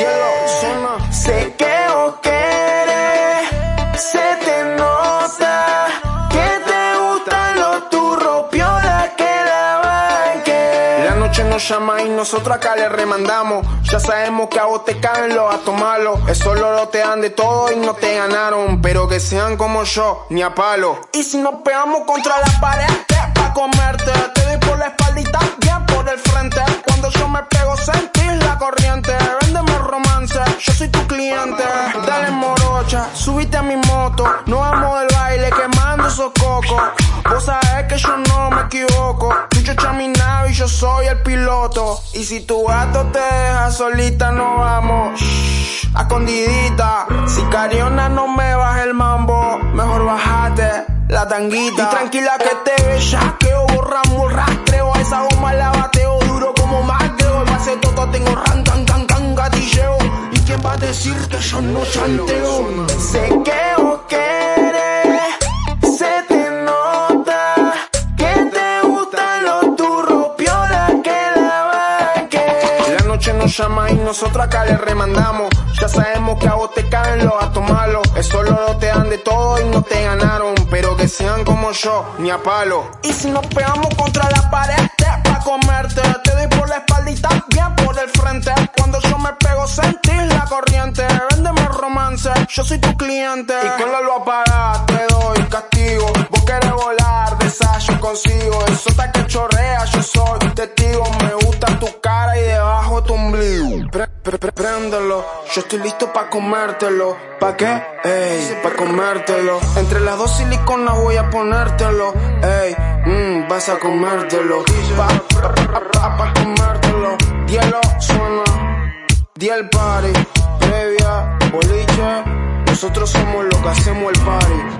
Diego, suena. Sé que vos querés, se te nota que te gustan los turros, piola que la banque. La noche nos llama y nosotros acá le remandamos. Ya sabemos que a vos te caen los a tomarlo. Eso lo te dan de todo y no te ganaron. Pero que sean como yo, ni a palo. Y si nos pegamos contra la pared, pa' comerte, te doy por la espaldita, bien Dale morocha, subite a mi moto. Nos vamos del baile quemando esos cocos. Vos sabés que yo no me equivoco. Tú chocha mi nave y yo soy el piloto. Y si tu gato te deja solita, no vamos. Shh, escondidita. Si cariona no me baja el mambo. Mejor bajate la tanguita. Y tranquila que te bellaqueo, borramos quién va a decir que yo no chanteo? Sé que vos querés, se te nota que te gustan los turros, piola que la banque. La noche nos llama y nosotros acá le remandamos. Ya sabemos que a vos te caen los a tomarlo. Eso lo te dan de todo y no te ganaron. Pero que sean como yo, ni a palo. Y si nos pegamos contra la pared, pa' comerte, te doy por la espaldita, bien romance, yo soy tu cliente. Y con la lo apagas, te doy castigo. Vos querés volar, de esa yo consigo. Eso está que chorrea, yo soy testigo. Me gusta tu cara y debajo tu ombligo. Pre- pre- préndelo, yo estoy listo pa' comértelo. ¿Pa' qué? Ey, pa' comértelo. Entre las dos siliconas voy a ponértelo. Ey, mmm, vas a comértelo. Pa, pa, pa, pa- comértelo. Dielo suena. Diel party, previa, boliche. Nosotros somos lo que hacemos el party.